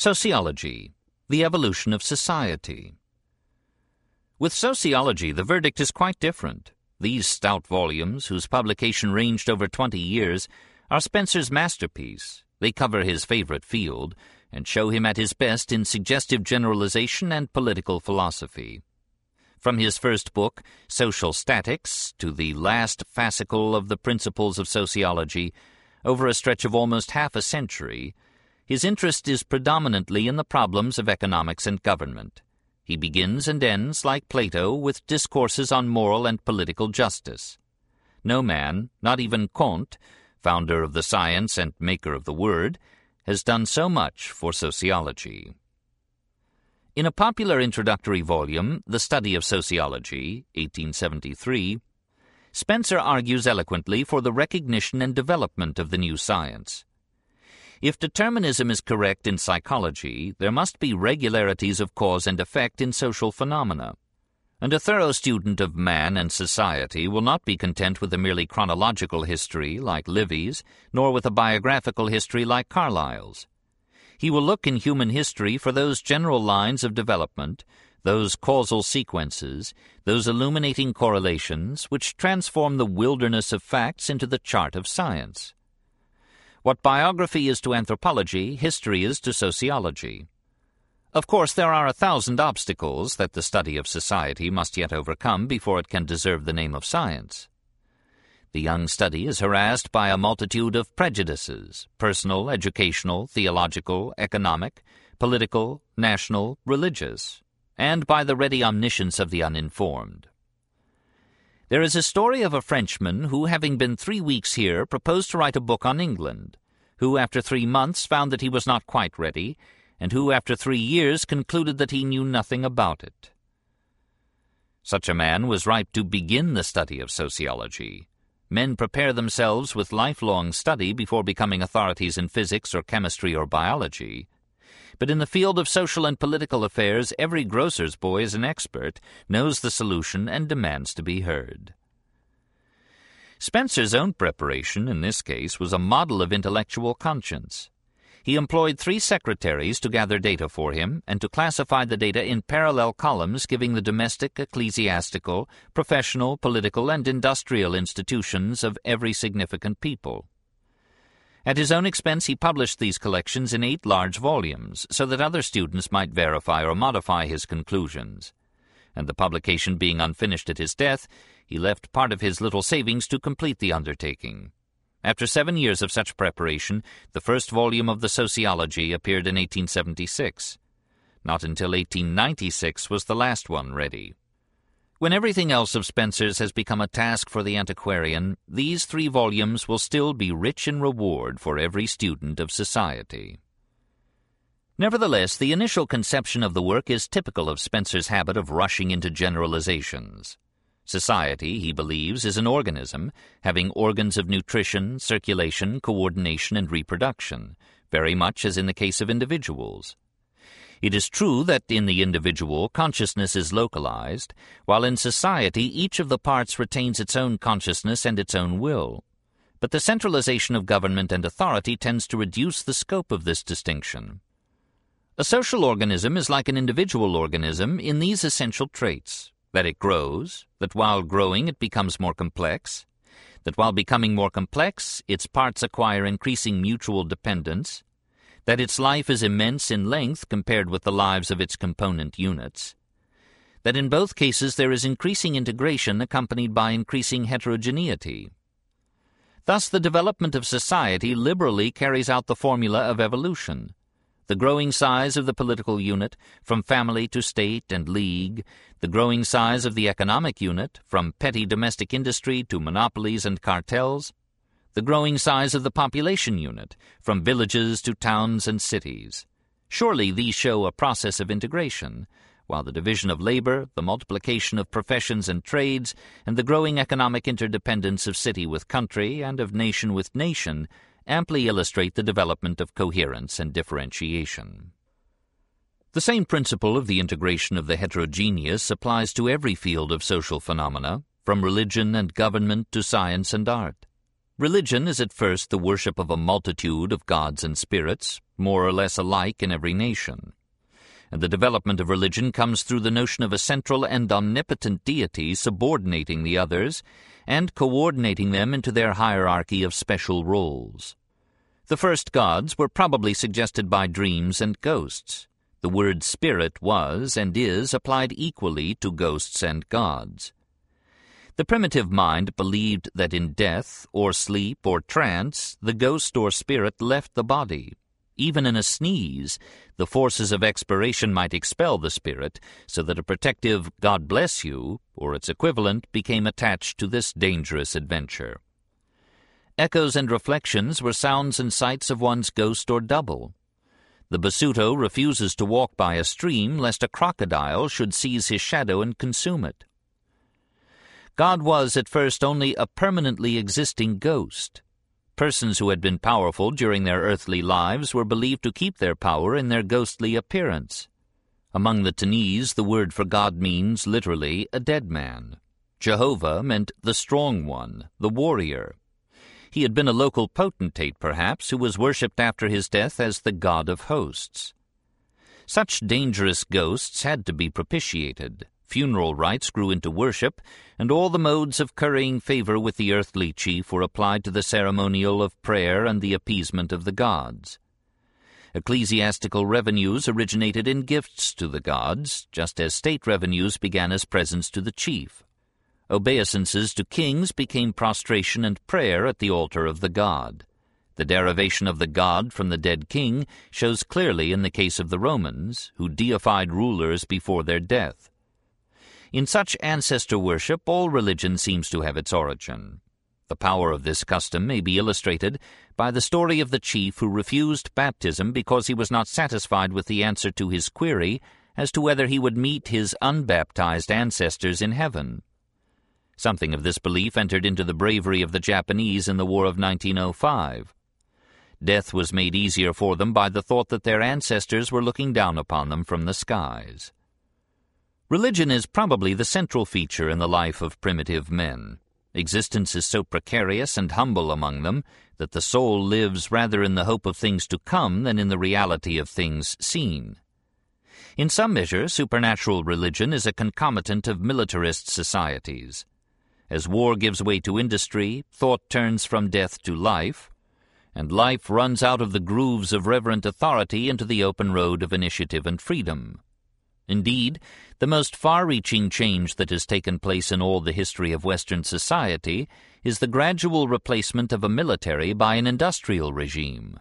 Sociology, the evolution of society. With sociology, the verdict is quite different. These stout volumes, whose publication ranged over twenty years, are Spencer's masterpiece. They cover his favorite field and show him at his best in suggestive generalization and political philosophy. From his first book, Social Statics, to the last fascicle of the Principles of Sociology, over a stretch of almost half a century, his interest is predominantly in the problems of economics and government. He begins and ends, like Plato, with discourses on moral and political justice. No man, not even Comte, founder of the science and maker of the word, has done so much for sociology. In a popular introductory volume, The Study of Sociology, 1873, Spencer argues eloquently for the recognition and development of the new science. If determinism is correct in psychology, there must be regularities of cause and effect in social phenomena. And a thorough student of man and society will not be content with a merely chronological history like Livy's, nor with a biographical history like Carlyle's. He will look in human history for those general lines of development, those causal sequences, those illuminating correlations which transform the wilderness of facts into the chart of science. What biography is to anthropology, history is to sociology. Of course, there are a thousand obstacles that the study of society must yet overcome before it can deserve the name of science. The young study is harassed by a multitude of prejudices personal, educational, theological, economic, political, national, religious, and by the ready omniscience of the uninformed. There is a story of a Frenchman who, having been three weeks here, proposed to write a book on England, who after three months found that he was not quite ready, and who after three years concluded that he knew nothing about it. Such a man was ripe to begin the study of sociology. Men prepare themselves with lifelong study before becoming authorities in physics or chemistry or biology. But in the field of social and political affairs, every grocer's boy is an expert, knows the solution, and demands to be heard. Spencer's own preparation, in this case, was a model of intellectual conscience. He employed three secretaries to gather data for him and to classify the data in parallel columns giving the domestic, ecclesiastical, professional, political, and industrial institutions of every significant people. At his own expense, he published these collections in eight large volumes, so that other students might verify or modify his conclusions. And the publication being unfinished at his death, he left part of his little savings to complete the undertaking. After seven years of such preparation, the first volume of the Sociology appeared in 1876. Not until 1896 was the last one ready. When everything else of Spencer's has become a task for the antiquarian, these three volumes will still be rich in reward for every student of society. Nevertheless, the initial conception of the work is typical of Spencer's habit of rushing into generalizations. Society, he believes, is an organism, having organs of nutrition, circulation, coordination, and reproduction, very much as in the case of individuals. It is true that in the individual consciousness is localized, while in society each of the parts retains its own consciousness and its own will. But the centralization of government and authority tends to reduce the scope of this distinction. A social organism is like an individual organism in these essential traits that it grows, that while growing it becomes more complex, that while becoming more complex its parts acquire increasing mutual dependence, that its life is immense in length compared with the lives of its component units, that in both cases there is increasing integration accompanied by increasing heterogeneity. Thus the development of society liberally carries out the formula of evolution. The growing size of the political unit, from family to state and league, the growing size of the economic unit, from petty domestic industry to monopolies and cartels, the growing size of the population unit, from villages to towns and cities. Surely these show a process of integration, while the division of labor, the multiplication of professions and trades, and the growing economic interdependence of city with country and of nation with nation amply illustrate the development of coherence and differentiation. The same principle of the integration of the heterogeneous applies to every field of social phenomena, from religion and government to science and art. Religion is at first the worship of a multitude of gods and spirits, more or less alike in every nation. And the development of religion comes through the notion of a central and omnipotent deity subordinating the others and coordinating them into their hierarchy of special roles. The first gods were probably suggested by dreams and ghosts. The word spirit was and is applied equally to ghosts and gods. The primitive mind believed that in death, or sleep, or trance, the ghost or spirit left the body. Even in a sneeze, the forces of expiration might expel the spirit, so that a protective God bless you, or its equivalent, became attached to this dangerous adventure. Echoes and reflections were sounds and sights of one's ghost or double. The Basuto refuses to walk by a stream lest a crocodile should seize his shadow and consume it. God was at first only a permanently existing ghost. Persons who had been powerful during their earthly lives were believed to keep their power in their ghostly appearance. Among the Tannese, the word for God means, literally, a dead man. Jehovah meant the strong one, the warrior. He had been a local potentate, perhaps, who was worshipped after his death as the god of hosts. Such dangerous ghosts had to be propitiated. Funeral rites grew into worship, and all the modes of currying favor with the earthly chief were applied to the ceremonial of prayer and the appeasement of the gods. Ecclesiastical revenues originated in gifts to the gods, just as state revenues began as presents to the chief. Obeisances to kings became prostration and prayer at the altar of the god. The derivation of the god from the dead king shows clearly in the case of the Romans, who deified rulers before their death. In such ancestor worship, all religion seems to have its origin. The power of this custom may be illustrated by the story of the chief who refused baptism because he was not satisfied with the answer to his query as to whether he would meet his unbaptized ancestors in heaven. Something of this belief entered into the bravery of the Japanese in the War of 1905. Death was made easier for them by the thought that their ancestors were looking down upon them from the skies. Religion is probably the central feature in the life of primitive men. Existence is so precarious and humble among them that the soul lives rather in the hope of things to come than in the reality of things seen. In some measure, supernatural religion is a concomitant of militarist societies. As war gives way to industry, thought turns from death to life, and life runs out of the grooves of reverent authority into the open road of initiative and freedom. Indeed, the most far-reaching change that has taken place in all the history of Western society is the gradual replacement of a military by an industrial regime.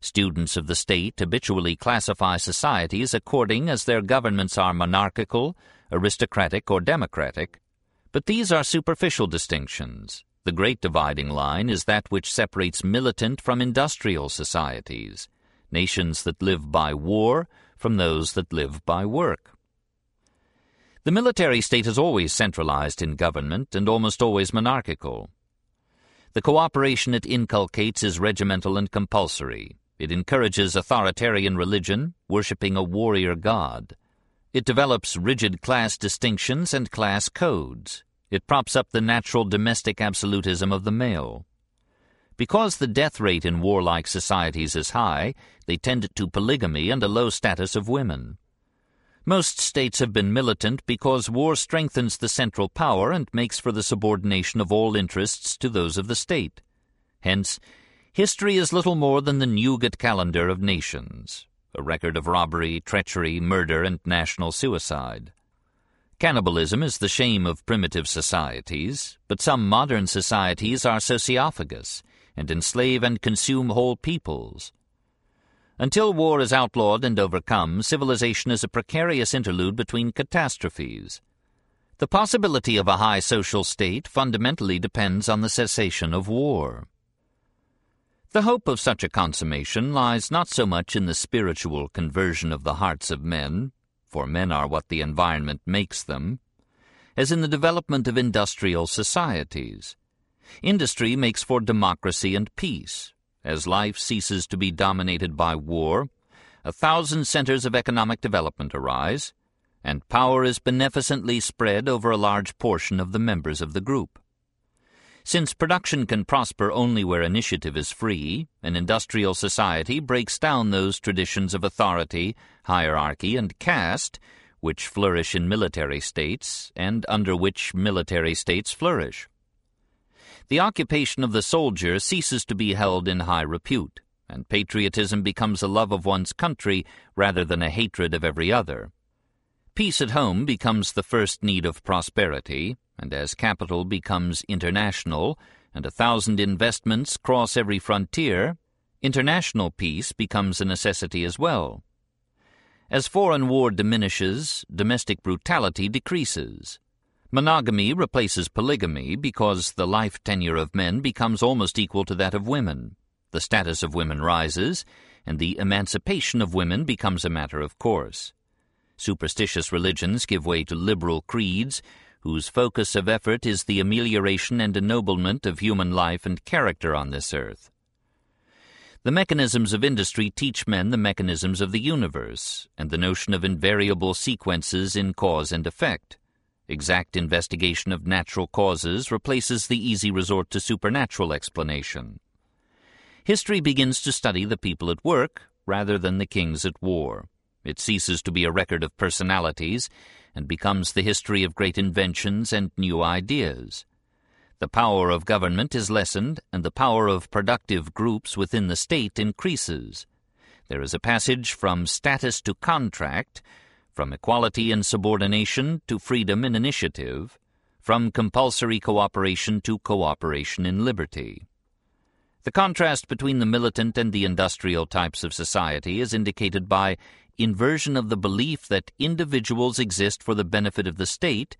Students of the state habitually classify societies according as their governments are monarchical, aristocratic, or democratic, but these are superficial distinctions. The great dividing line is that which separates militant from industrial societies, nations that live by war from those that live by work. The military state is always centralized in government and almost always monarchical. The cooperation it inculcates is regimental and compulsory. It encourages authoritarian religion, worshipping a warrior god. It develops rigid class distinctions and class codes. It props up the natural domestic absolutism of the male. Because the death rate in warlike societies is high, they tend to polygamy and a low status of women. Most states have been militant because war strengthens the central power and makes for the subordination of all interests to those of the state. Hence, history is little more than the Newgate calendar of nations, a record of robbery, treachery, murder, and national suicide. Cannibalism is the shame of primitive societies, but some modern societies are sociophagous, and enslave and consume whole peoples. Until war is outlawed and overcome, civilization is a precarious interlude between catastrophes. The possibility of a high social state fundamentally depends on the cessation of war. The hope of such a consummation lies not so much in the spiritual conversion of the hearts of men, for men are what the environment makes them, as in the development of industrial societies. Industry makes for democracy and peace. As life ceases to be dominated by war, a thousand centers of economic development arise, and power is beneficently spread over a large portion of the members of the group. Since production can prosper only where initiative is free, an industrial society breaks down those traditions of authority, hierarchy, and caste which flourish in military states and under which military states flourish. The occupation of the soldier ceases to be held in high repute, and patriotism becomes a love of one's country rather than a hatred of every other. Peace at home becomes the first need of prosperity, and as capital becomes international, and a thousand investments cross every frontier, international peace becomes a necessity as well. As foreign war diminishes, domestic brutality decreases. Monogamy replaces polygamy because the life tenure of men becomes almost equal to that of women. The status of women rises, and the emancipation of women becomes a matter of course. Superstitious religions give way to liberal creeds, whose focus of effort is the amelioration and ennoblement of human life and character on this earth. The mechanisms of industry teach men the mechanisms of the universe, and the notion of invariable sequences in cause and effect. Exact investigation of natural causes replaces the easy resort to supernatural explanation. History begins to study the people at work rather than the kings at war. It ceases to be a record of personalities and becomes the history of great inventions and new ideas. The power of government is lessened, and the power of productive groups within the state increases. There is a passage from status to contract, from equality and subordination to freedom and initiative, from compulsory cooperation to cooperation in liberty. The contrast between the militant and the industrial types of society is indicated by inversion of the belief that individuals exist for the benefit of the state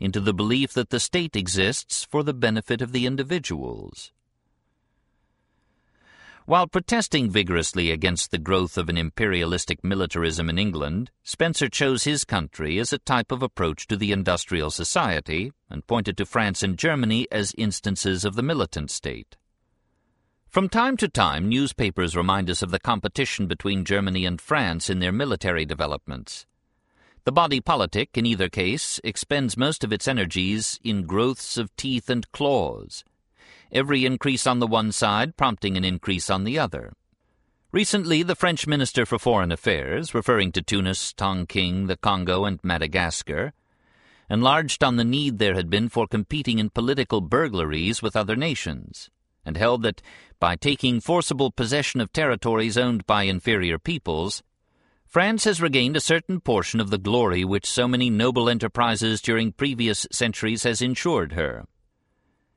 into the belief that the state exists for the benefit of the individuals. While protesting vigorously against the growth of an imperialistic militarism in England, Spencer chose his country as a type of approach to the industrial society and pointed to France and Germany as instances of the militant state. From time to time, newspapers remind us of the competition between Germany and France in their military developments. The body politic, in either case, expends most of its energies in growths of teeth and claws, every increase on the one side prompting an increase on the other. Recently, the French Minister for Foreign Affairs, referring to Tunis, Tonkin, the Congo, and Madagascar, enlarged on the need there had been for competing in political burglaries with other nations, and held that by taking forcible possession of territories owned by inferior peoples, France has regained a certain portion of the glory which so many noble enterprises during previous centuries has ensured her.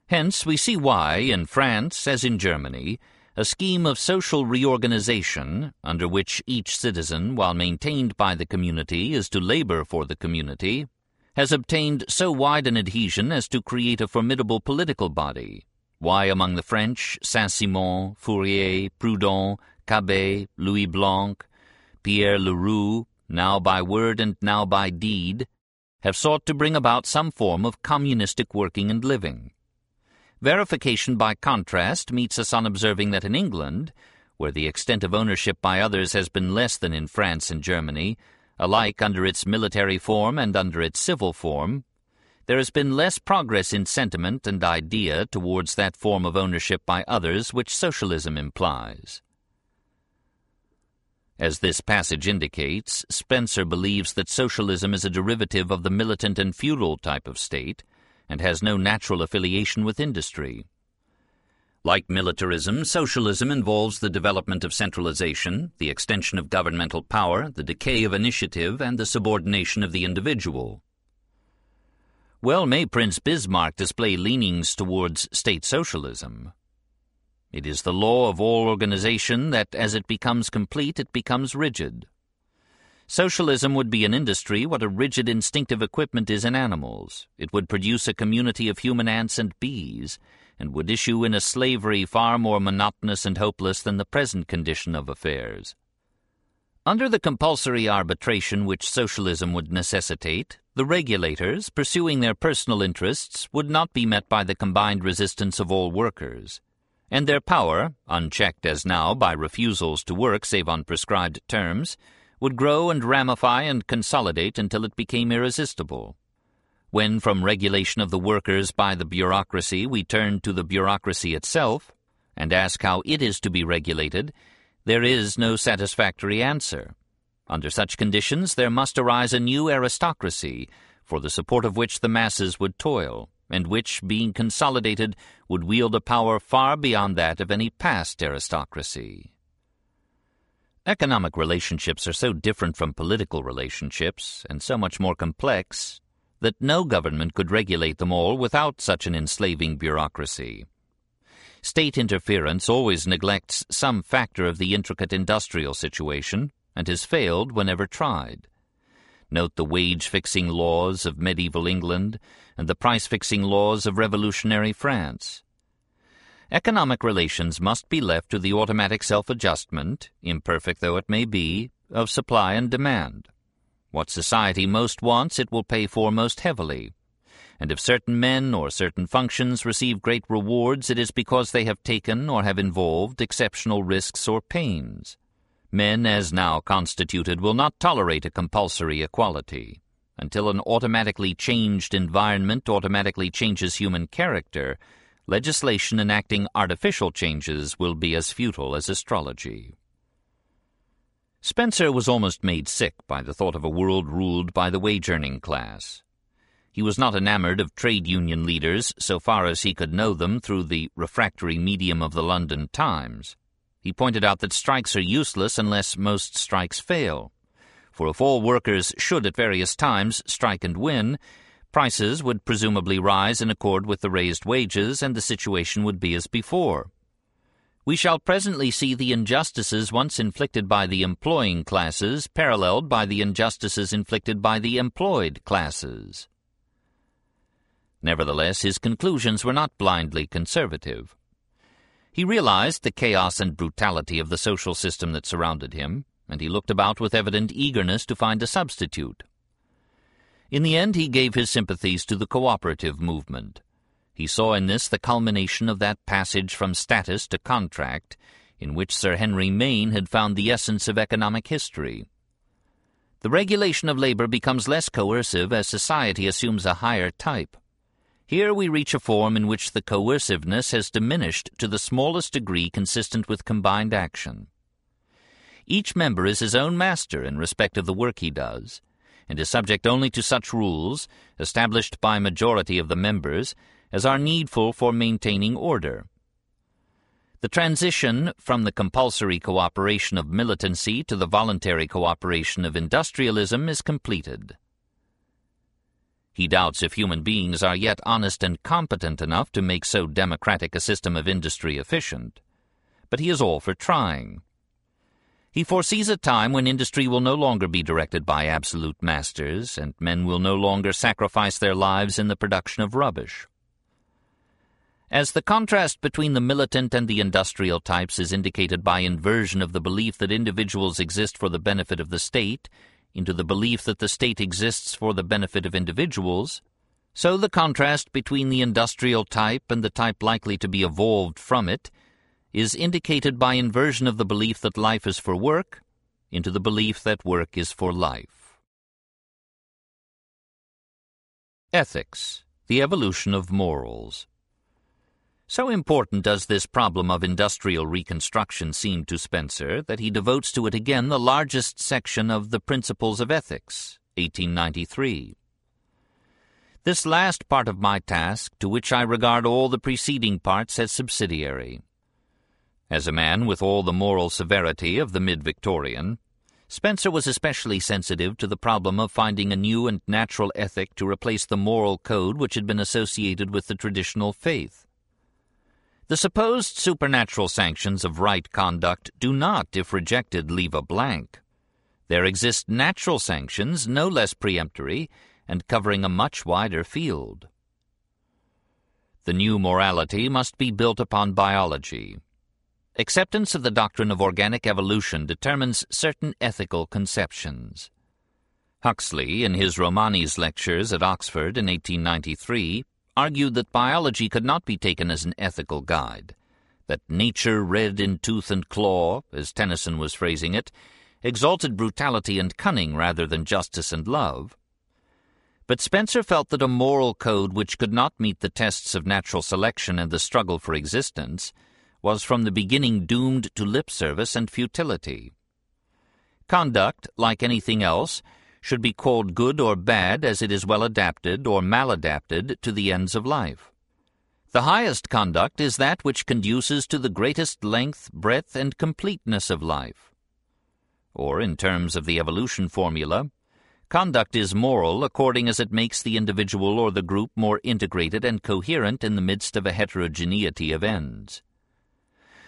Hence we see why, in France as in Germany, a scheme of social reorganization, under which each citizen, while maintained by the community, is to labor for the community, has obtained so wide an adhesion as to create a formidable political body. Why among the French, Saint-Simon, Fourier, Proudhon, Cabet, Louis Blanc, Pierre Leroux, now by word and now by deed, have sought to bring about some form of communistic working and living. Verification by contrast meets us on observing that in England, where the extent of ownership by others has been less than in France and Germany, alike under its military form and under its civil form, there has been less progress in sentiment and idea towards that form of ownership by others which socialism implies. As this passage indicates, Spencer believes that socialism is a derivative of the militant and feudal type of state and has no natural affiliation with industry. Like militarism, socialism involves the development of centralization, the extension of governmental power, the decay of initiative, and the subordination of the individual. Well may Prince Bismarck display leanings towards state socialism, it is the law of all organization that as it becomes complete, it becomes rigid. Socialism would be an industry what a rigid instinctive equipment is in animals. It would produce a community of human ants and bees, and would issue in a slavery far more monotonous and hopeless than the present condition of affairs. Under the compulsory arbitration which socialism would necessitate, the regulators, pursuing their personal interests, would not be met by the combined resistance of all workers and their power, unchecked as now by refusals to work save on prescribed terms, would grow and ramify and consolidate until it became irresistible. When from regulation of the workers by the bureaucracy we turn to the bureaucracy itself, and ask how it is to be regulated, there is no satisfactory answer. Under such conditions there must arise a new aristocracy, for the support of which the masses would toil, and which, being consolidated, would wield a power far beyond that of any past aristocracy. Economic relationships are so different from political relationships, and so much more complex, that no government could regulate them all without such an enslaving bureaucracy. State interference always neglects some factor of the intricate industrial situation and has failed whenever tried. Note the wage-fixing laws of medieval England and the price-fixing laws of revolutionary France. Economic relations must be left to the automatic self-adjustment, imperfect though it may be, of supply and demand. What society most wants it will pay for most heavily. And if certain men or certain functions receive great rewards, it is because they have taken or have involved exceptional risks or pains. Men, as now constituted, will not tolerate a compulsory equality. Until an automatically changed environment automatically changes human character, legislation enacting artificial changes will be as futile as astrology. Spencer was almost made sick by the thought of a world ruled by the wage-earning class. He was not enamored of trade union leaders so far as he could know them through the refractory medium of the London Times. He pointed out that strikes are useless unless most strikes fail. For if all workers should at various times strike and win, prices would presumably rise in accord with the raised wages and the situation would be as before we shall presently see the injustices once inflicted by the employing classes paralleled by the injustices inflicted by the employed classes. Nevertheless, his conclusions were not blindly conservative. He realized the chaos and brutality of the social system that surrounded him, and he looked about with evident eagerness to find a substitute. In the end, he gave his sympathies to the cooperative movement. He saw in this the culmination of that passage from status to contract in which Sir Henry Maine had found the essence of economic history. The regulation of labor becomes less coercive as society assumes a higher type. Here we reach a form in which the coerciveness has diminished to the smallest degree consistent with combined action. Each member is his own master in respect of the work he does, and is subject only to such rules, established by majority of the members, as are needful for maintaining order. The transition from the compulsory cooperation of militancy to the voluntary cooperation of industrialism is completed. He doubts if human beings are yet honest and competent enough to make so democratic a system of industry efficient, but he is all for trying. He foresees a time when industry will no longer be directed by absolute masters, and men will no longer sacrifice their lives in the production of rubbish. As the contrast between the militant and the industrial types is indicated by inversion of the belief that individuals exist for the benefit of the state into the belief that the state exists for the benefit of individuals, so the contrast between the industrial type and the type likely to be evolved from it is indicated by inversion of the belief that life is for work into the belief that work is for life. Ethics, the evolution of morals. So important does this problem of industrial reconstruction seem to Spencer that he devotes to it again the largest section of The Principles of Ethics, 1893. This last part of my task, to which I regard all the preceding parts as subsidiary. As a man with all the moral severity of the mid-Victorian, Spencer was especially sensitive to the problem of finding a new and natural ethic to replace the moral code which had been associated with the traditional faith. The supposed supernatural sanctions of right conduct do not, if rejected, leave a blank. There exist natural sanctions no less peremptory and covering a much wider field. The new morality must be built upon biology. Acceptance of the doctrine of organic evolution determines certain ethical conceptions. Huxley, in his Romanes lectures at Oxford in 1893, argued that biology could not be taken as an ethical guide, that nature red in tooth and claw, as Tennyson was phrasing it, exalted brutality and cunning rather than justice and love. But Spencer felt that a moral code which could not meet the tests of natural selection and the struggle for existence was from the beginning doomed to lip service and futility. Conduct, like anything else, should be called good or bad as it is well adapted or maladapted to the ends of life. The highest conduct is that which conduces to the greatest length, breadth, and completeness of life. Or, in terms of the evolution formula, conduct is moral according as it makes the individual or the group more integrated and coherent in the midst of a heterogeneity of ends.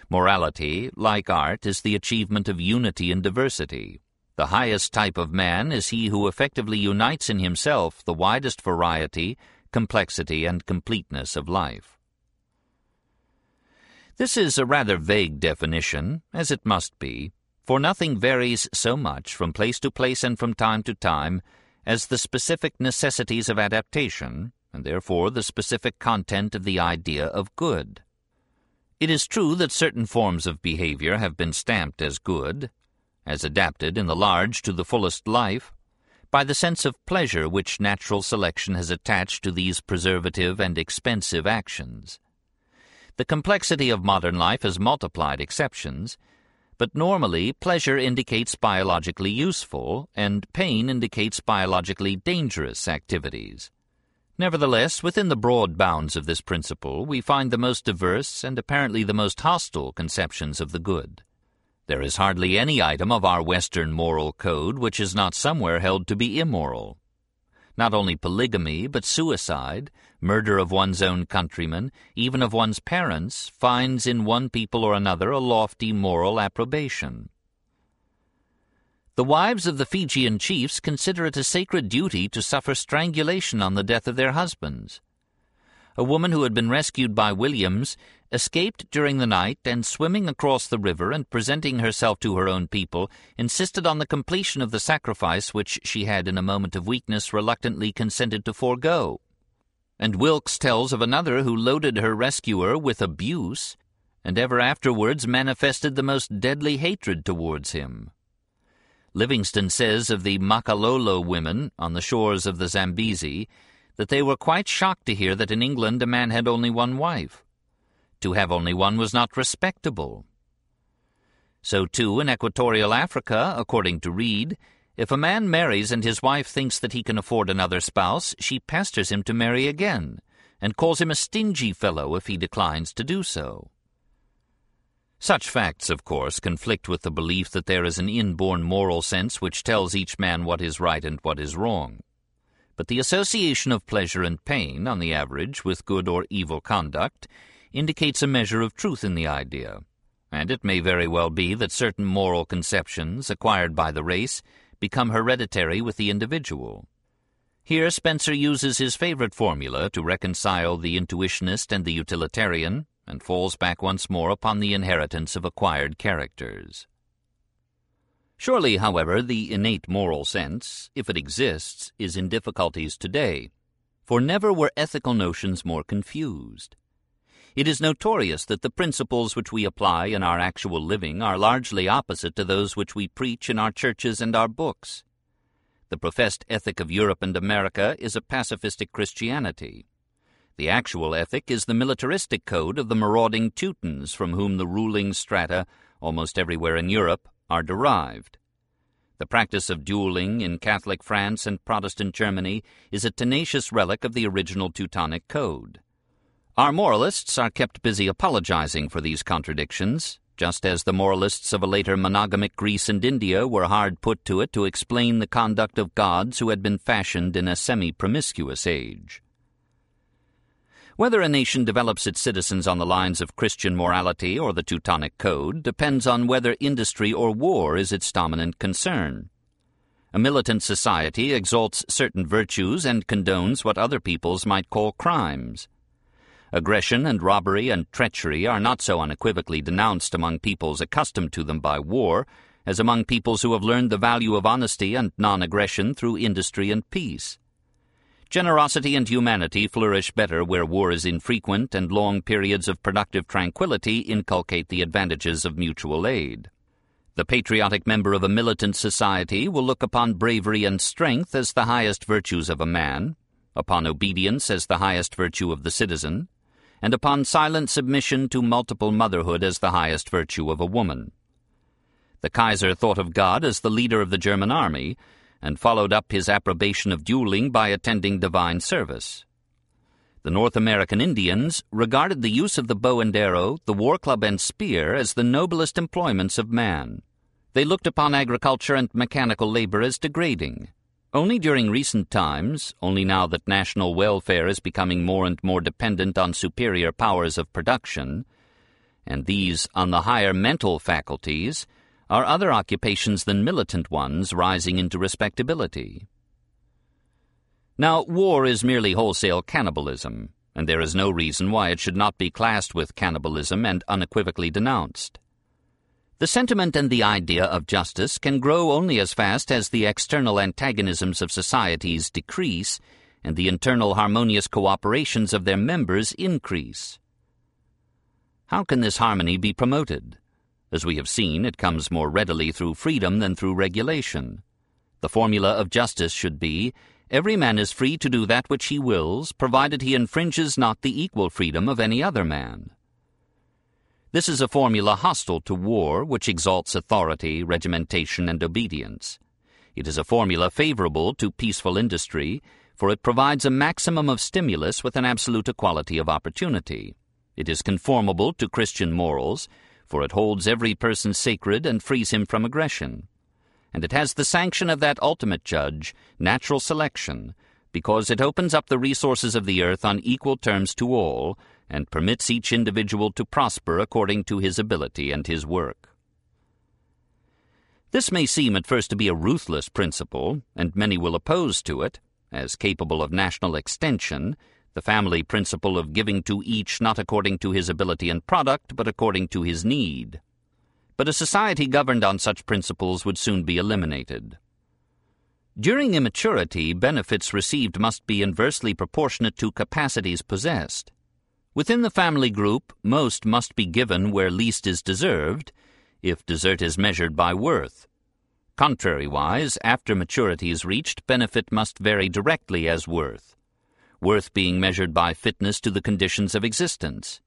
Morality, like art, is the achievement of unity in diversity. The highest type of man is he who effectively unites in himself the widest variety, complexity, and completeness of life. This is a rather vague definition, as it must be, for nothing varies so much from place to place and from time to time as the specific necessities of adaptation, and therefore the specific content of the idea of good. It is true that certain forms of behavior have been stamped as good, as adapted in the large to the fullest life, by the sense of pleasure which natural selection has attached to these preservative and expensive actions. The complexity of modern life has multiplied exceptions, but normally pleasure indicates biologically useful and pain indicates biologically dangerous activities. Nevertheless, within the broad bounds of this principle, we find the most diverse and apparently the most hostile conceptions of the good. There is hardly any item of our Western moral code which is not somewhere held to be immoral. Not only polygamy, but suicide, murder of one's own countrymen, even of one's parents, finds in one people or another a lofty moral approbation. The wives of the Fijian chiefs consider it a sacred duty to suffer strangulation on the death of their husbands. A woman who had been rescued by Williams escaped during the night and swimming across the river and presenting herself to her own people, insisted on the completion of the sacrifice which she had in a moment of weakness reluctantly consented to forego. And Wilkes tells of another who loaded her rescuer with abuse, and ever afterwards manifested the most deadly hatred towards him. Livingstone says of the Makololo women on the shores of the Zambezi that they were quite shocked to hear that in England a man had only one wife. To have only one was not respectable. So, too, in equatorial Africa, according to Reade, if a man marries and his wife thinks that he can afford another spouse, she pesters him to marry again, and calls him a stingy fellow if he declines to do so. Such facts, of course, conflict with the belief that there is an inborn moral sense which tells each man what is right and what is wrong. But the association of pleasure and pain, on the average, with good or evil conduct, indicates a measure of truth in the idea, and it may very well be that certain moral conceptions, acquired by the race, become hereditary with the individual. Here Spencer uses his favorite formula to reconcile the intuitionist and the utilitarian, and falls back once more upon the inheritance of acquired characters. Surely, however, the innate moral sense, if it exists, is in difficulties today, for never were ethical notions more confused. It is notorious that the principles which we apply in our actual living are largely opposite to those which we preach in our churches and our books. The professed ethic of Europe and America is a pacifistic Christianity. The actual ethic is the militaristic code of the marauding Teutons from whom the ruling strata, almost everywhere in Europe, are derived. The practice of dueling in Catholic France and Protestant Germany is a tenacious relic of the original Teutonic code. Our moralists are kept busy apologizing for these contradictions, just as the moralists of a later monogamic Greece and India were hard put to it to explain the conduct of gods who had been fashioned in a semi-promiscuous age. Whether a nation develops its citizens on the lines of Christian morality or the Teutonic Code depends on whether industry or war is its dominant concern. A militant society exalts certain virtues and condones what other peoples might call crimes. Aggression and robbery and treachery are not so unequivocally denounced among peoples accustomed to them by war as among peoples who have learned the value of honesty and non-aggression through industry and peace. Generosity and humanity flourish better where war is infrequent and long periods of productive tranquility inculcate the advantages of mutual aid. The patriotic member of a militant society will look upon bravery and strength as the highest virtues of a man, upon obedience as the highest virtue of the citizen, and upon silent submission to multiple motherhood as the highest virtue of a woman. The Kaiser thought of God as the leader of the German army, and followed up his approbation of dueling by attending divine service. The North American Indians regarded the use of the bow and arrow, the war club and spear as the noblest employments of man. They looked upon agriculture and mechanical labor as degrading. Only during recent times, only now that national welfare is becoming more and more dependent on superior powers of production, and these on the higher mental faculties, are other occupations than militant ones rising into respectability. Now, war is merely wholesale cannibalism, and there is no reason why it should not be classed with cannibalism and unequivocally denounced. The sentiment and the idea of justice can grow only as fast as the external antagonisms of societies decrease and the internal harmonious cooperations of their members increase. How can this harmony be promoted? As we have seen, it comes more readily through freedom than through regulation. The formula of justice should be every man is free to do that which he wills, provided he infringes not the equal freedom of any other man. This is a formula hostile to war, which exalts authority, regimentation, and obedience. It is a formula favorable to peaceful industry, for it provides a maximum of stimulus with an absolute equality of opportunity. It is conformable to Christian morals, for it holds every person sacred and frees him from aggression. And it has the sanction of that ultimate judge, natural selection, because it opens up the resources of the earth on equal terms to all, and permits each individual to prosper according to his ability and his work. This may seem at first to be a ruthless principle, and many will oppose to it, as capable of national extension, the family principle of giving to each not according to his ability and product, but according to his need. But a society governed on such principles would soon be eliminated. During immaturity, benefits received must be inversely proportionate to capacities possessed. Within the family group, most must be given where least is deserved, if desert is measured by worth. Contrariwise, after maturity is reached, benefit must vary directly as worth, worth being measured by fitness to the conditions of existence.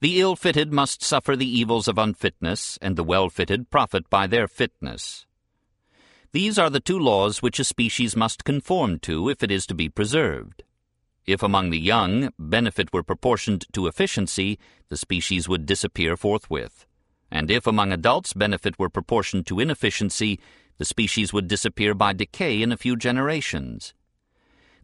The ill-fitted must suffer the evils of unfitness, and the well-fitted profit by their fitness. These are the two laws which a species must conform to if it is to be preserved. If among the young benefit were proportioned to efficiency, the species would disappear forthwith. And if among adults benefit were proportioned to inefficiency, the species would disappear by decay in a few generations.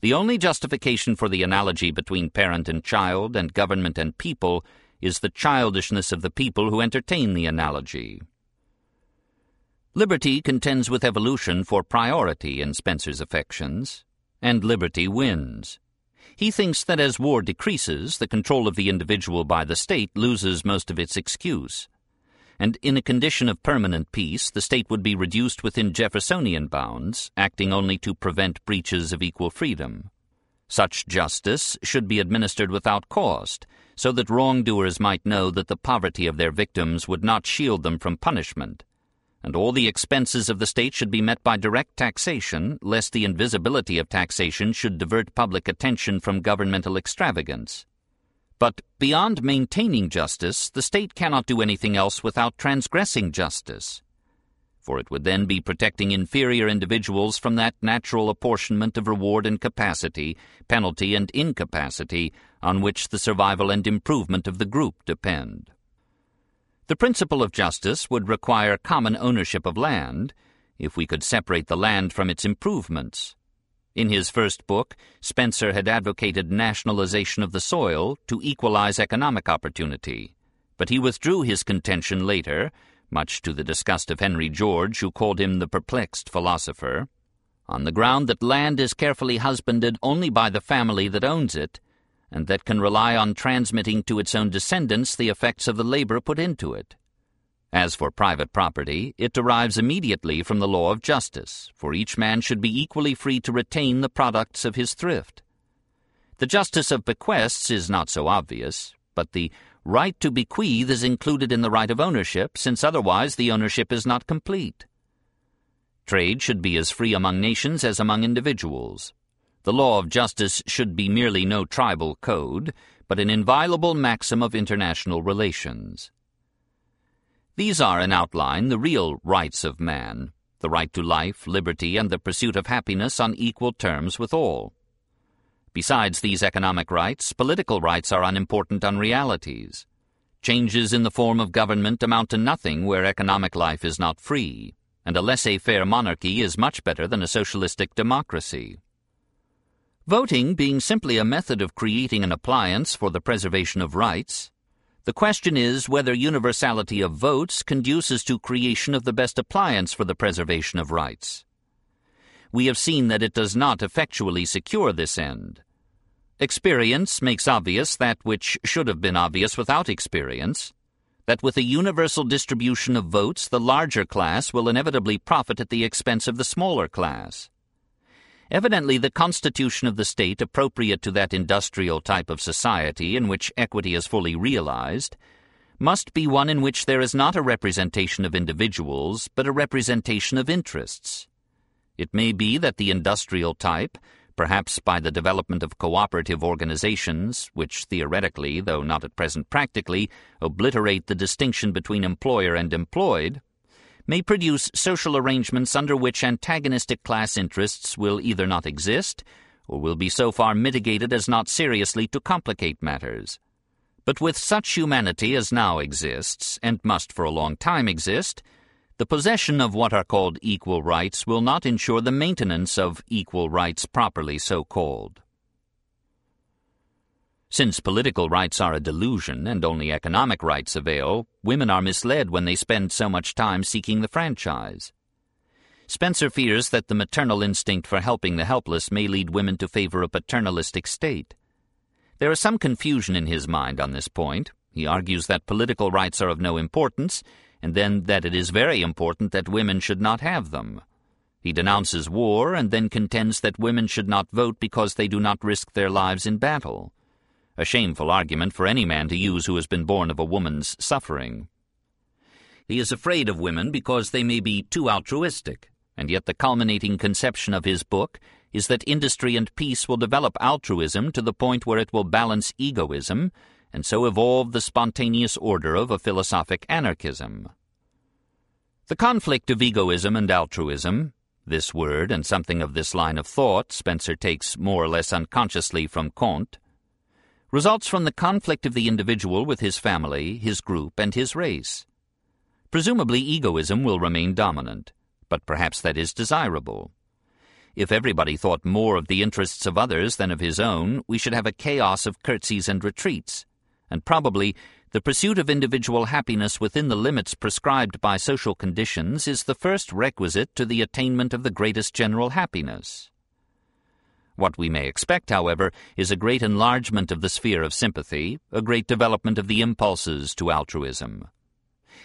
The only justification for the analogy between parent and child and government and people is the childishness of the people who entertain the analogy. Liberty contends with evolution for priority in Spencer's affections, and liberty wins. He thinks that as war decreases, the control of the individual by the state loses most of its excuse. And in a condition of permanent peace, the state would be reduced within Jeffersonian bounds, acting only to prevent breaches of equal freedom. Such justice should be administered without cost, so that wrongdoers might know that the poverty of their victims would not shield them from punishment and all the expenses of the state should be met by direct taxation, lest the invisibility of taxation should divert public attention from governmental extravagance. But beyond maintaining justice, the state cannot do anything else without transgressing justice, for it would then be protecting inferior individuals from that natural apportionment of reward and capacity, penalty and incapacity, on which the survival and improvement of the group depend. The principle of justice would require common ownership of land, if we could separate the land from its improvements. In his first book, Spencer had advocated nationalization of the soil to equalize economic opportunity, but he withdrew his contention later, much to the disgust of Henry George, who called him the perplexed philosopher, on the ground that land is carefully husbanded only by the family that owns it, and that can rely on transmitting to its own descendants the effects of the labor put into it. As for private property, it derives immediately from the law of justice, for each man should be equally free to retain the products of his thrift. The justice of bequests is not so obvious, but the right to bequeath is included in the right of ownership, since otherwise the ownership is not complete. Trade should be as free among nations as among individuals. The law of justice should be merely no tribal code, but an inviolable maxim of international relations. These are, in outline, the real rights of man, the right to life, liberty, and the pursuit of happiness on equal terms with all. Besides these economic rights, political rights are unimportant unrealities. Changes in the form of government amount to nothing where economic life is not free, and a laissez-faire monarchy is much better than a socialistic democracy. Voting being simply a method of creating an appliance for the preservation of rights, the question is whether universality of votes conduces to creation of the best appliance for the preservation of rights we have seen that it does not effectually secure this end. Experience makes obvious that which should have been obvious without experience, that with a universal distribution of votes the larger class will inevitably profit at the expense of the smaller class. Evidently, the constitution of the state appropriate to that industrial type of society in which equity is fully realized must be one in which there is not a representation of individuals, but a representation of interests. It may be that the industrial type, perhaps by the development of cooperative organizations, which theoretically, though not at present practically, obliterate the distinction between employer and employed, may produce social arrangements under which antagonistic class interests will either not exist or will be so far mitigated as not seriously to complicate matters. But with such humanity as now exists, and must for a long time exist, the possession of what are called equal rights will not ensure the maintenance of equal rights properly so called. Since political rights are a delusion and only economic rights avail, women are misled when they spend so much time seeking the franchise. Spencer fears that the maternal instinct for helping the helpless may lead women to favor a paternalistic state. There is some confusion in his mind on this point. He argues that political rights are of no importance and then that it is very important that women should not have them. He denounces war and then contends that women should not vote because they do not risk their lives in battle. A shameful argument for any man to use who has been born of a woman's suffering. He is afraid of women because they may be too altruistic, and yet the culminating conception of his book is that industry and peace will develop altruism to the point where it will balance egoism and so evolve the spontaneous order of a philosophic anarchism. The conflict of egoism and altruism, this word and something of this line of thought Spencer takes more or less unconsciously from Comte, results from the conflict of the individual with his family, his group, and his race. Presumably egoism will remain dominant, but perhaps that is desirable. If everybody thought more of the interests of others than of his own, we should have a chaos of curtsies and retreats, and probably the pursuit of individual happiness within the limits prescribed by social conditions is the first requisite to the attainment of the greatest general happiness. What we may expect, however, is a great enlargement of the sphere of sympathy, a great development of the impulses to altruism.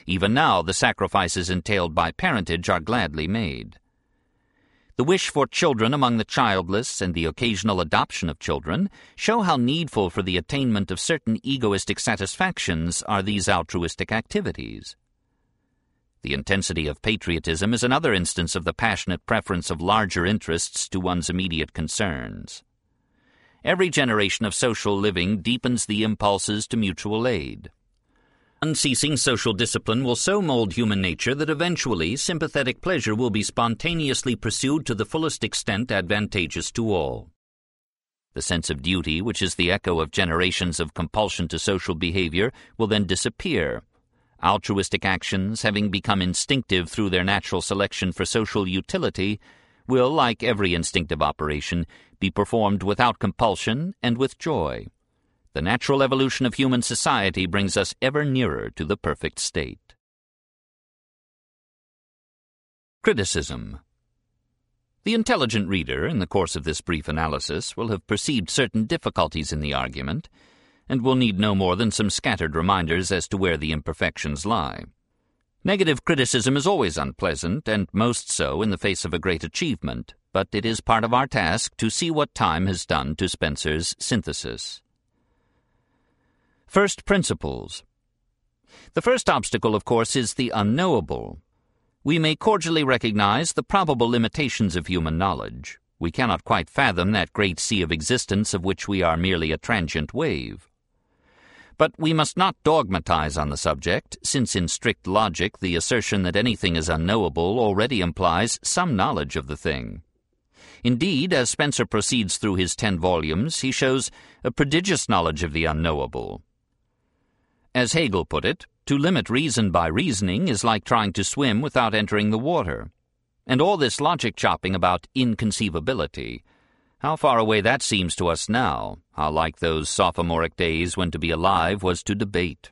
Even now, the sacrifices entailed by parentage are gladly made. The wish for children among the childless and the occasional adoption of children show how needful for the attainment of certain egoistic satisfactions are these altruistic activities. The intensity of patriotism is another instance of the passionate preference of larger interests to one's immediate concerns. Every generation of social living deepens the impulses to mutual aid. Unceasing social discipline will so mold human nature that eventually sympathetic pleasure will be spontaneously pursued to the fullest extent advantageous to all. The sense of duty, which is the echo of generations of compulsion to social behavior, will then disappear. Altruistic actions, having become instinctive through their natural selection for social utility, will, like every instinctive operation, be performed without compulsion and with joy the natural evolution of human society brings us ever nearer to the perfect state. Criticism The intelligent reader, in the course of this brief analysis, will have perceived certain difficulties in the argument, and will need no more than some scattered reminders as to where the imperfections lie. Negative criticism is always unpleasant, and most so in the face of a great achievement, but it is part of our task to see what time has done to Spencer's synthesis. First principles. The first obstacle, of course, is the unknowable. We may cordially recognize the probable limitations of human knowledge. We cannot quite fathom that great sea of existence of which we are merely a transient wave. But we must not dogmatize on the subject, since in strict logic the assertion that anything is unknowable already implies some knowledge of the thing. Indeed, as Spencer proceeds through his ten volumes, he shows a prodigious knowledge of the unknowable. As Hegel put it, to limit reason by reasoning is like trying to swim without entering the water. And all this logic chopping about inconceivability, how far away that seems to us now, how like those sophomoric days when to be alive was to debate.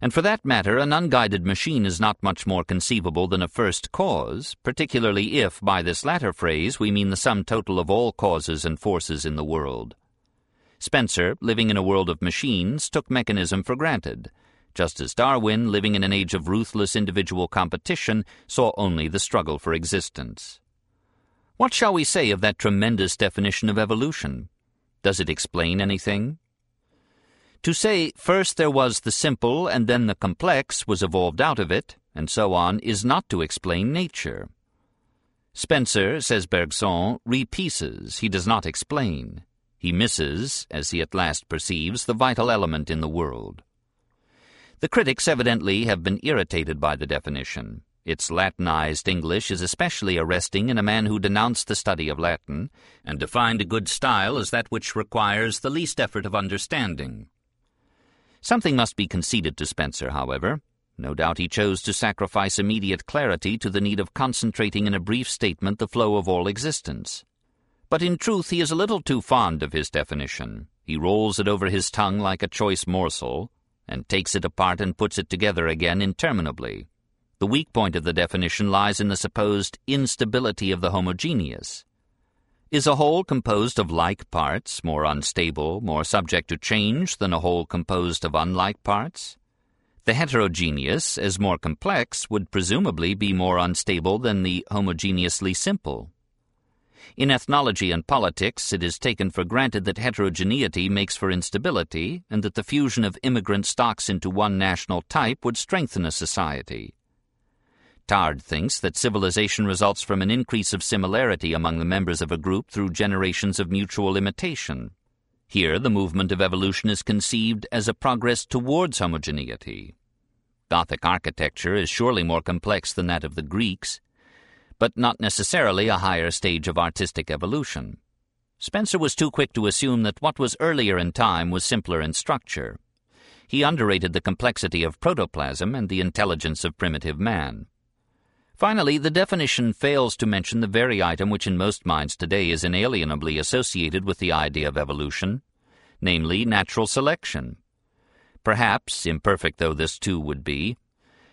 And for that matter, an unguided machine is not much more conceivable than a first cause, particularly if, by this latter phrase, we mean the sum total of all causes and forces in the world. Spencer, living in a world of machines, took mechanism for granted, just as Darwin, living in an age of ruthless individual competition, saw only the struggle for existence. What shall we say of that tremendous definition of evolution? Does it explain anything? To say first there was the simple and then the complex was evolved out of it, and so on, is not to explain nature. Spencer, says Bergson, repieces, he does not explain. He misses, as he at last perceives, the vital element in the world. The critics evidently have been irritated by the definition. Its Latinized English is especially arresting in a man who denounced the study of Latin and defined a good style as that which requires the least effort of understanding. Something must be conceded to Spencer, however. No doubt he chose to sacrifice immediate clarity to the need of concentrating in a brief statement the flow of all existence. But in truth he is a little too fond of his definition. He rolls it over his tongue like a choice morsel, and takes it apart and puts it together again interminably. The weak point of the definition lies in the supposed instability of the homogeneous. Is a whole composed of like parts more unstable, more subject to change than a whole composed of unlike parts? The heterogeneous, as more complex, would presumably be more unstable than the homogeneously simple. In ethnology and politics, it is taken for granted that heterogeneity makes for instability, and that the fusion of immigrant stocks into one national type would strengthen a society. Tarde thinks that civilization results from an increase of similarity among the members of a group through generations of mutual imitation. Here, the movement of evolution is conceived as a progress towards homogeneity. Gothic architecture is surely more complex than that of the Greeks, but not necessarily a higher stage of artistic evolution. Spencer was too quick to assume that what was earlier in time was simpler in structure. He underrated the complexity of protoplasm and the intelligence of primitive man. Finally, the definition fails to mention the very item which in most minds today is inalienably associated with the idea of evolution, namely natural selection. Perhaps, imperfect though this too would be,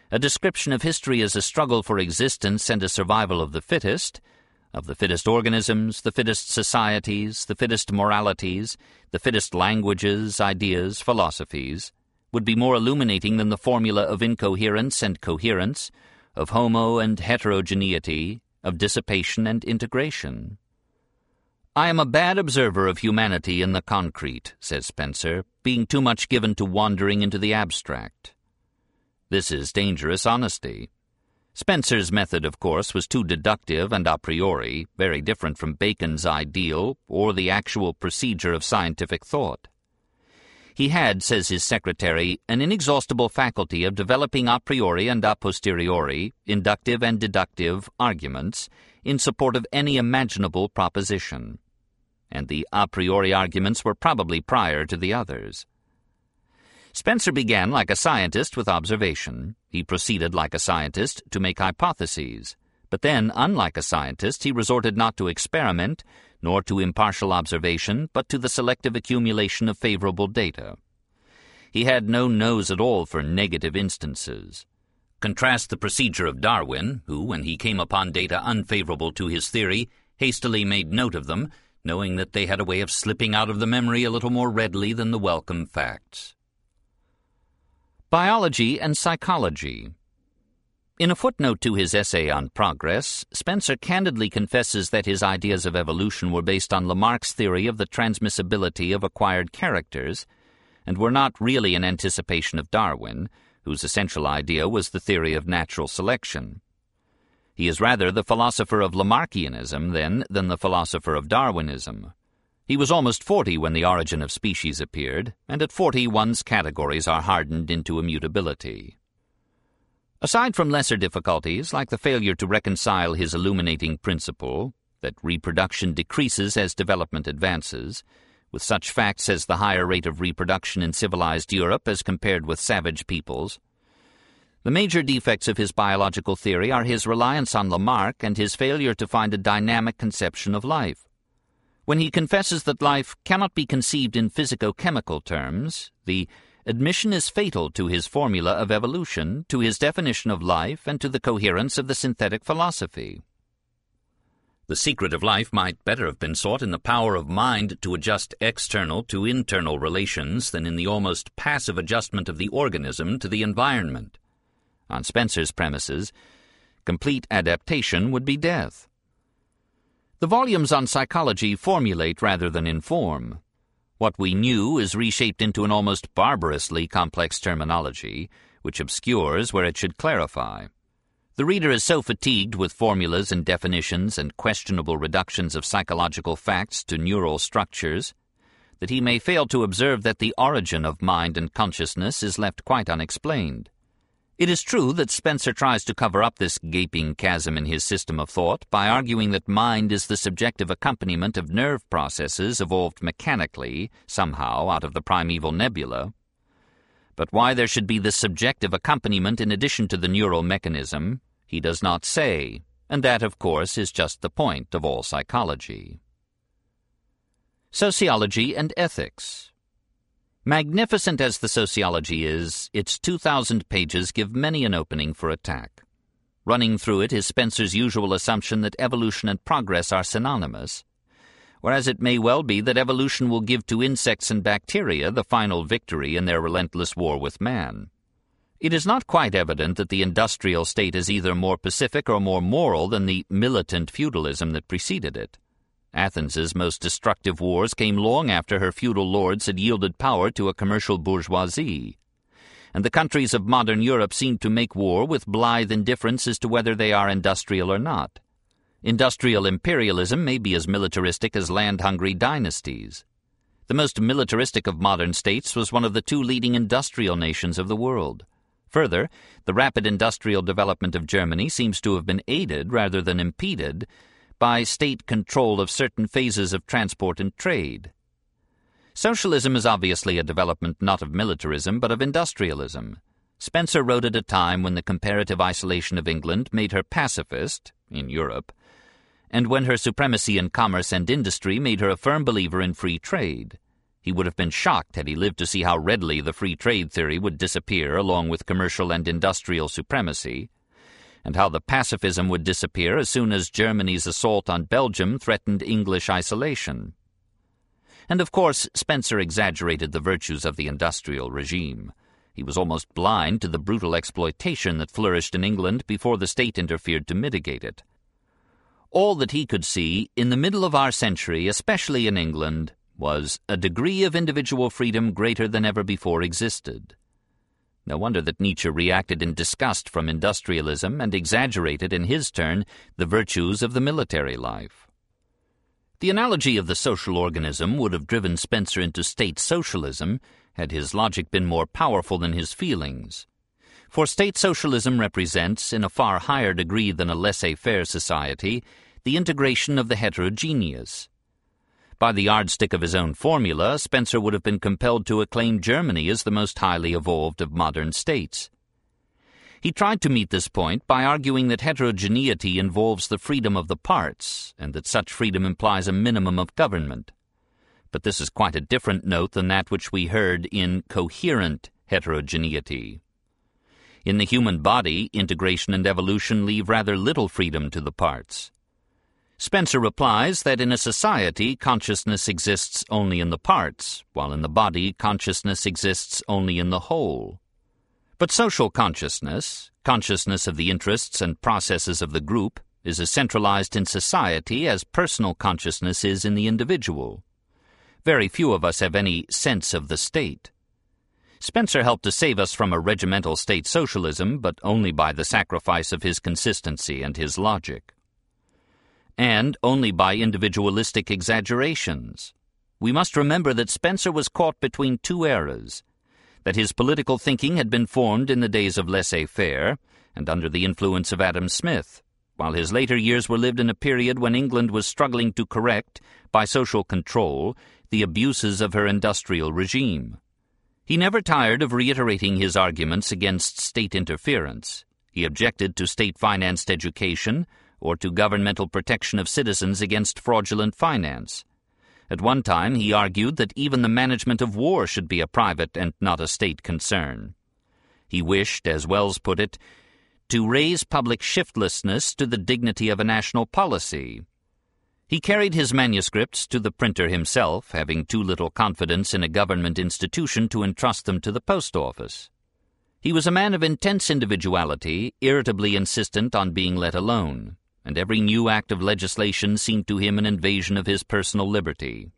a description of history as a struggle for existence and a survival of the fittest, of the fittest organisms, the fittest societies, the fittest moralities, the fittest languages, ideas, philosophies, would be more illuminating than the formula of incoherence and coherence, of homo and heterogeneity, of dissipation and integration. I am a bad observer of humanity in the concrete, says Spencer, being too much given to wandering into the abstract. This is dangerous honesty. Spencer's method, of course, was too deductive and a priori, very different from Bacon's ideal or the actual procedure of scientific thought. He had, says his secretary, an inexhaustible faculty of developing a priori and a posteriori, inductive and deductive, arguments in support of any imaginable proposition. And the a priori arguments were probably prior to the others. Spencer began like a scientist with observation. He proceeded like a scientist to make hypotheses. But then, unlike a scientist, he resorted not to experiment, nor to impartial observation, but to the selective accumulation of favorable data. He had no nose at all for negative instances. Contrast the procedure of Darwin, who, when he came upon data unfavorable to his theory, hastily made note of them, knowing that they had a way of slipping out of the memory a little more readily than the welcome facts. Biology and Psychology in a footnote to his essay on progress, Spencer candidly confesses that his ideas of evolution were based on Lamarck's theory of the transmissibility of acquired characters, and were not really an anticipation of Darwin, whose essential idea was the theory of natural selection. He is rather the philosopher of Lamarckianism, then, than the philosopher of Darwinism. He was almost forty when The Origin of Species appeared, and at forty one's categories are hardened into immutability. Aside from lesser difficulties, like the failure to reconcile his illuminating principle, that reproduction decreases as development advances, with such facts as the higher rate of reproduction in civilized Europe as compared with savage peoples. The major defects of his biological theory are his reliance on Lamarck and his failure to find a dynamic conception of life. When he confesses that life cannot be conceived in physico-chemical terms, the admission is fatal to his formula of evolution, to his definition of life, and to the coherence of the synthetic philosophy. The secret of life might better have been sought in the power of mind to adjust external to internal relations than in the almost passive adjustment of the organism to the environment. On Spencer's premises, complete adaptation would be death. The volumes on psychology formulate rather than inform. What we knew is reshaped into an almost barbarously complex terminology, which obscures where it should clarify. The reader is so fatigued with formulas and definitions and questionable reductions of psychological facts to neural structures that he may fail to observe that the origin of mind and consciousness is left quite unexplained. It is true that Spencer tries to cover up this gaping chasm in his system of thought by arguing that mind is the subjective accompaniment of nerve processes evolved mechanically, somehow, out of the primeval nebula. But why there should be this subjective accompaniment in addition to the neural mechanism he does not say, and that, of course, is just the point of all psychology. Sociology and Ethics Magnificent as the sociology is, its 2,000 pages give many an opening for attack. Running through it is Spencer's usual assumption that evolution and progress are synonymous, whereas it may well be that evolution will give to insects and bacteria the final victory in their relentless war with man. It is not quite evident that the industrial state is either more pacific or more moral than the militant feudalism that preceded it. Athens's most destructive wars came long after her feudal lords had yielded power to a commercial bourgeoisie. And the countries of modern Europe seem to make war with blithe indifference as to whether they are industrial or not. Industrial imperialism may be as militaristic as land-hungry dynasties. The most militaristic of modern states was one of the two leading industrial nations of the world. Further, the rapid industrial development of Germany seems to have been aided rather than impeded by state control of certain phases of transport and trade. Socialism is obviously a development not of militarism but of industrialism. Spencer wrote at a time when the comparative isolation of England made her pacifist, in Europe, and when her supremacy in commerce and industry made her a firm believer in free trade. He would have been shocked had he lived to see how readily the free trade theory would disappear along with commercial and industrial supremacy, and how the pacifism would disappear as soon as Germany's assault on Belgium threatened English isolation. And of course, Spencer exaggerated the virtues of the industrial regime. He was almost blind to the brutal exploitation that flourished in England before the state interfered to mitigate it. All that he could see, in the middle of our century, especially in England, was a degree of individual freedom greater than ever before existed. No wonder that Nietzsche reacted in disgust from industrialism and exaggerated in his turn the virtues of the military life. The analogy of the social organism would have driven Spencer into state socialism had his logic been more powerful than his feelings. For state socialism represents, in a far higher degree than a laissez-faire society, the integration of the heterogeneous, by the yardstick of his own formula, Spencer would have been compelled to acclaim Germany as the most highly evolved of modern states. He tried to meet this point by arguing that heterogeneity involves the freedom of the parts, and that such freedom implies a minimum of government. But this is quite a different note than that which we heard in coherent heterogeneity. In the human body, integration and evolution leave rather little freedom to the parts. Spencer replies that in a society, consciousness exists only in the parts, while in the body, consciousness exists only in the whole. But social consciousness, consciousness of the interests and processes of the group, is as centralized in society as personal consciousness is in the individual. Very few of us have any sense of the state. Spencer helped to save us from a regimental state socialism, but only by the sacrifice of his consistency and his logic. And only by individualistic exaggerations. We must remember that Spencer was caught between two eras, that his political thinking had been formed in the days of laissez-faire and under the influence of Adam Smith, while his later years were lived in a period when England was struggling to correct, by social control, the abuses of her industrial regime. He never tired of reiterating his arguments against state interference. He objected to state-financed education or to governmental protection of citizens against fraudulent finance. At one time, he argued that even the management of war should be a private and not a state concern. He wished, as Wells put it, to raise public shiftlessness to the dignity of a national policy, he carried his manuscripts to the printer himself, having too little confidence in a government institution to entrust them to the post office. He was a man of intense individuality, irritably insistent on being let alone, and every new act of legislation seemed to him an invasion of his personal liberty.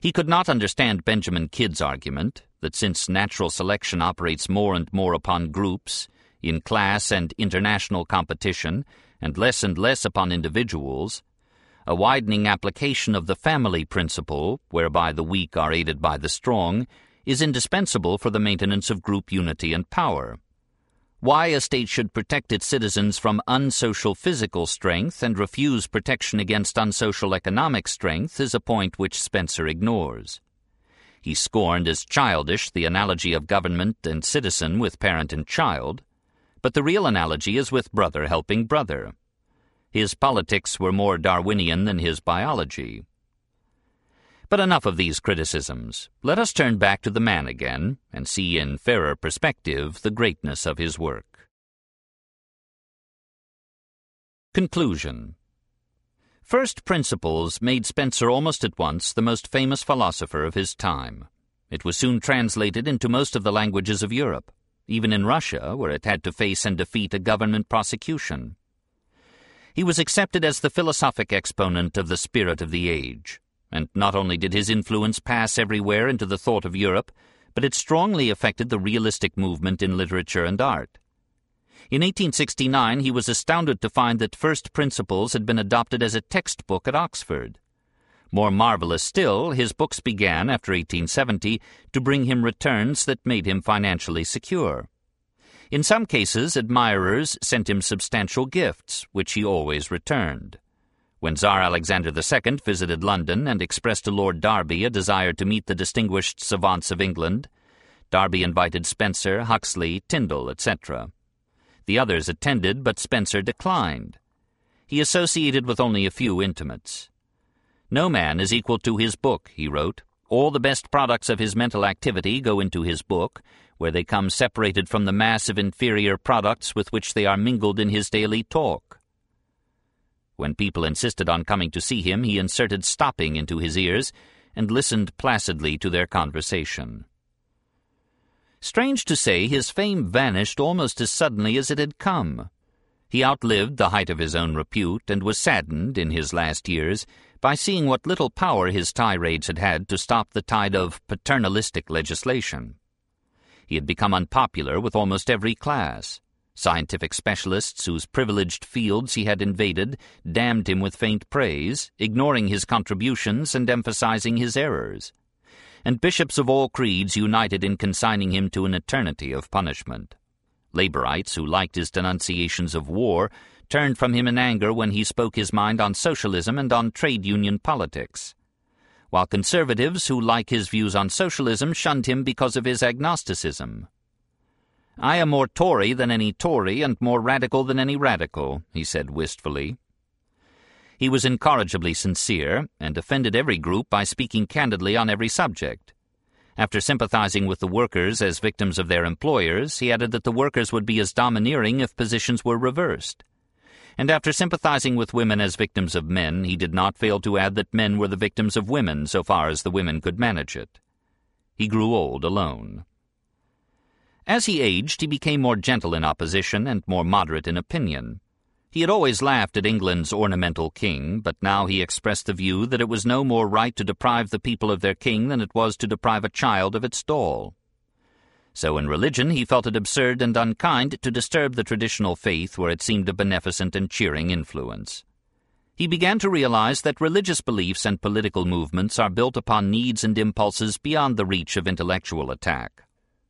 He could not understand Benjamin Kidd's argument that since natural selection operates more and more upon groups, in class and international competition, and less and less upon individuals, a widening application of the family principle, whereby the weak are aided by the strong, is indispensable for the maintenance of group unity and power. Why a state should protect its citizens from unsocial physical strength and refuse protection against unsocial economic strength is a point which Spencer ignores. He scorned as childish the analogy of government and citizen with parent and child, but the real analogy is with brother helping brother. His politics were more Darwinian than his biology. But enough of these criticisms. Let us turn back to the man again and see in fairer perspective the greatness of his work. Conclusion First Principles made Spencer almost at once the most famous philosopher of his time. It was soon translated into most of the languages of Europe, even in Russia, where it had to face and defeat a government prosecution he was accepted as the philosophic exponent of the spirit of the age. And not only did his influence pass everywhere into the thought of Europe, but it strongly affected the realistic movement in literature and art. In 1869 he was astounded to find that First Principles had been adopted as a textbook at Oxford. More marvelous still, his books began, after 1870, to bring him returns that made him financially secure. In some cases, admirers sent him substantial gifts, which he always returned. When Tsar Alexander II visited London and expressed to Lord Derby a desire to meet the distinguished savants of England, Derby invited Spencer, Huxley, Tyndall, etc. The others attended, but Spencer declined. He associated with only a few intimates. No man is equal to his book, he wrote. All the best products of his mental activity go into his book, where they come separated from the mass of inferior products with which they are mingled in his daily talk. When people insisted on coming to see him, he inserted stopping into his ears and listened placidly to their conversation. Strange to say, his fame vanished almost as suddenly as it had come. He outlived the height of his own repute and was saddened, in his last years, by seeing what little power his tirades had had to stop the tide of paternalistic legislation. He had become unpopular with almost every class. Scientific specialists whose privileged fields he had invaded damned him with faint praise, ignoring his contributions and emphasizing his errors. And bishops of all creeds united in consigning him to an eternity of punishment. Laborites who liked his denunciations of war turned from him in anger when he spoke his mind on socialism and on trade union politics while conservatives who like his views on socialism shunned him because of his agnosticism. I am more Tory than any Tory and more radical than any radical, he said wistfully. He was incorrigibly sincere and offended every group by speaking candidly on every subject. After sympathizing with the workers as victims of their employers, he added that the workers would be as domineering if positions were reversed and after sympathizing with women as victims of men, he did not fail to add that men were the victims of women so far as the women could manage it. He grew old alone. As he aged, he became more gentle in opposition and more moderate in opinion. He had always laughed at England's ornamental king, but now he expressed the view that it was no more right to deprive the people of their king than it was to deprive a child of its doll. So in religion he felt it absurd and unkind to disturb the traditional faith where it seemed a beneficent and cheering influence. He began to realize that religious beliefs and political movements are built upon needs and impulses beyond the reach of intellectual attack.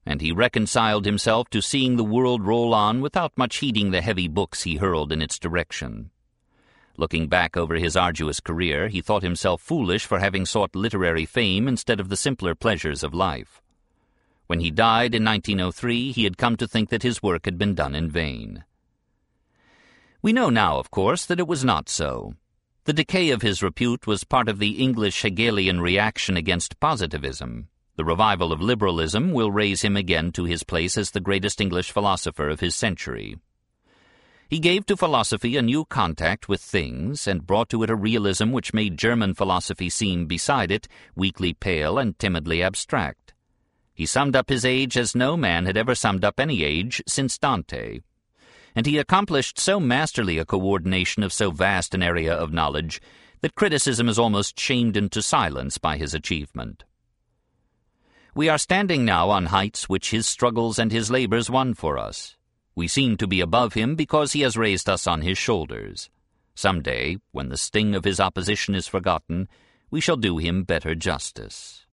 And he reconciled himself to seeing the world roll on without much heeding the heavy books he hurled in its direction. Looking back over his arduous career, he thought himself foolish for having sought literary fame instead of the simpler pleasures of life. When he died in 1903, he had come to think that his work had been done in vain. We know now, of course, that it was not so. The decay of his repute was part of the English Hegelian reaction against positivism. The revival of liberalism will raise him again to his place as the greatest English philosopher of his century. He gave to philosophy a new contact with things, and brought to it a realism which made German philosophy seem, beside it, weakly pale and timidly abstract. He summed up his age as no man had ever summed up any age since Dante. And he accomplished so masterly a coordination of so vast an area of knowledge that criticism is almost shamed into silence by his achievement. We are standing now on heights which his struggles and his labors won for us. We seem to be above him because he has raised us on his shoulders. Some day, when the sting of his opposition is forgotten, we shall do him better justice.